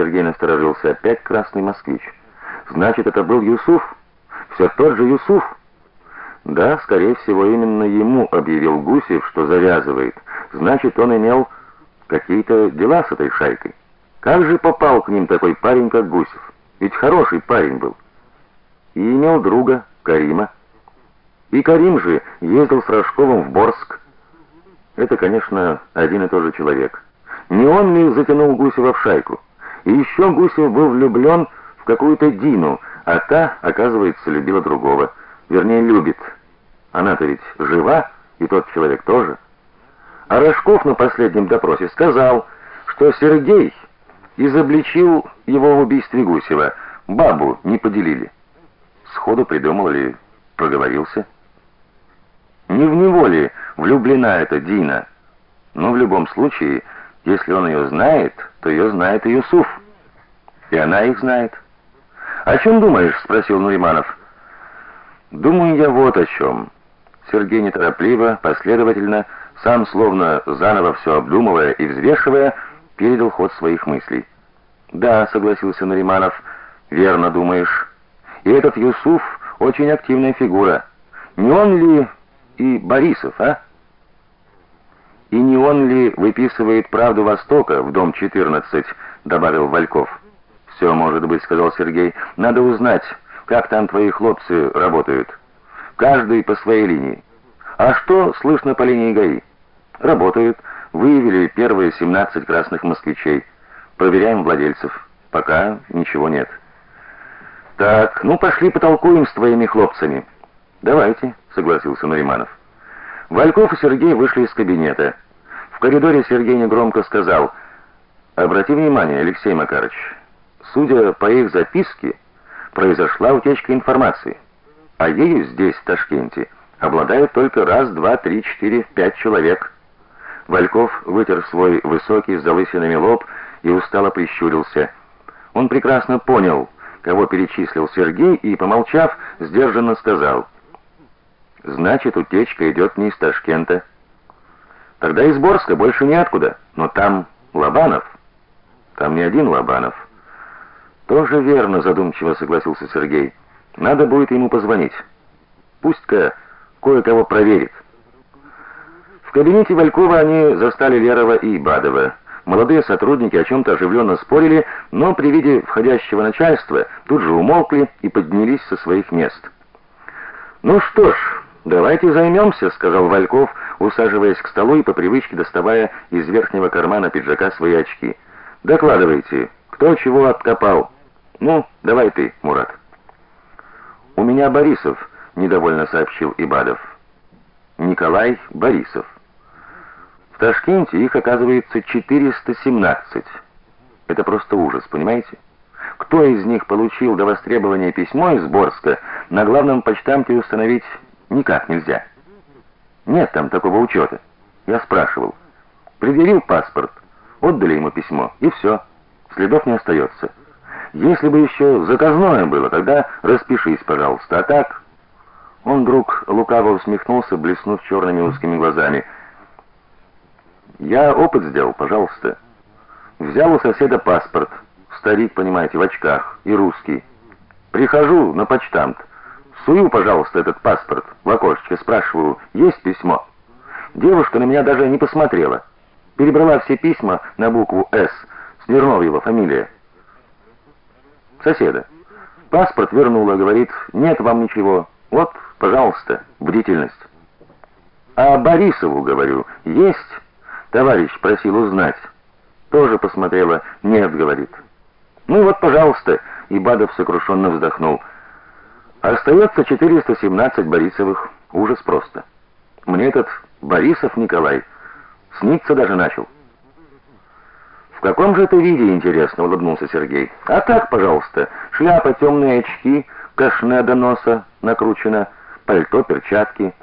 Сергей насторожился. Опять красный москвич. Значит, это был Юсуф? Все тот же Юсуф? Да, скорее всего, именно ему объявил Гусев, что завязывает. Значит, он имел какие-то дела с этой шайкой. Как же попал к ним такой парень, как Гусев? Ведь хороший парень был. И имел друга Карима. И Карим же ездил с Рожковым в Борск. Это, конечно, один и тот же человек. Не он ли затянул Гусева в шайку? И еще Гусев был влюблен в какую-то Дину, а та, оказывается, любила другого. Вернее, любит. Она-то ведь жива, и тот человек тоже. А Рожков на последнем допросе сказал, что Сергей изобличил его в убийстве Гусева. Бабу не поделили. Сходу придумал ли, проговорился. Не в него ли влюблена эта Дина? Но в любом случае, если он ее знает, то ее знает и Юсуф. И она их знает. "О чем думаешь?" спросил Нуриманов. "Думаю я вот о чем». Сергей неторопливо, последовательно, сам словно заново все обдумывая и взвешивая, передал ход своих мыслей. "Да", согласился Нариманов. "Верно думаешь. И этот Юсуф очень активная фигура. Не он ли и Борисов, а?" И не он ли выписывает правду Востока в дом 14, добавил Вальков. «Все может быть, сказал Сергей. Надо узнать, как там твои хлопцы работают. Каждый по своей линии. А что слышно по линии ГАИ? Работают. Выявили первые 17 красных москвичей. Проверяем владельцев. Пока ничего нет. Так, ну пошли потолкуем с твоими хлопцами. Давайте, согласился Нуриманов. Вальков и Сергей вышли из кабинета. В коридоре Сергей негромко сказал: "Обрати внимание, Алексей Макарович, судя по их записке, произошла утечка информации, а ею здесь, в Ташкенте, обладают только раз, два, три, четыре, пять человек". Вальков вытер свой высокий с залысинами лоб и устало прищурился. Он прекрасно понял, кого перечислил Сергей, и, помолчав, сдержанно сказал: Значит, утечка идет не из Ташкента. Тогда из Борска больше неоткуда, но там Лобанов. Там не один Лобанов. Тоже верно, задумчиво согласился Сергей. Надо будет ему позвонить. Пусть-ка кое-кого проверит. В кабинете Валькова они застали Лерова и Бадова. Молодые сотрудники о чем то оживленно спорили, но при виде входящего начальства тут же умолкли и поднялись со своих мест. Ну что ж, Давайте займемся», — сказал Вальков, усаживаясь к столу и по привычке доставая из верхнего кармана пиджака свои очки. Докладывайте, кто чего откопал. Ну, давай ты, Мурат. У меня Борисов, недовольно сообщил Ибадов. Николай Борисов. В Ташкенте их оказывается 417. Это просто ужас, понимаете? Кто из них получил до востребования письмо из Борска, на главном почтамте установить Никак нельзя. Нет там такого учета. Я спрашивал. Предъявил паспорт, отдали ему письмо, и все. Следов не остается. Если бы еще заказное было, тогда распишись, пожалуйста. А так он вдруг лукаво усмехнулся, блеснув черными узкими глазами. Я опыт сделал, пожалуйста. Взял у соседа паспорт. Старик, понимаете, в очках и русский. Прихожу на почтамт. Сую, пожалуйста, этот паспорт в окошечко, спрашиваю: "Есть письмо?" Девушка на меня даже не посмотрела. Перебрала все письма на букву С. Смирнов его фамилия. Соседа. Паспорт вернула, говорит: "Нет вам ничего. Вот, пожалуйста, бдительность". А Борисову, говорю: "Есть?" Товарищ просил узнать. Тоже посмотрела: "Нет", говорит. Ну вот, пожалуйста, и Бадов сокрушенно вздохнул. Остается 417 Борисовых. Ужас просто. Мне этот Борисов Николай снится даже начал. В каком же это виде, интересно, улыбнулся Сергей. А так, пожалуйста, шляпа, темные очки, кашне до носа накручено, пальто, перчатки.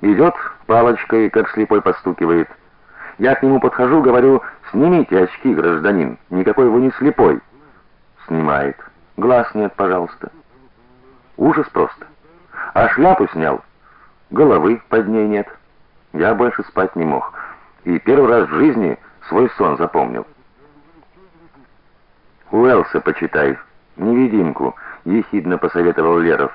Идет палочкой, как слепой постукивает. Я к нему подхожу, говорю: "Снимите очки, гражданин. Никакой вы не слепой". Снимает. Глаз нет, пожалуйста. Ужас просто. А шляпу снял. Головы под ней нет. Я больше спать не мог. И первый раз в жизни свой сон запомнил. Уэлса почитай, невидимку, ехидно посоветовал Леров.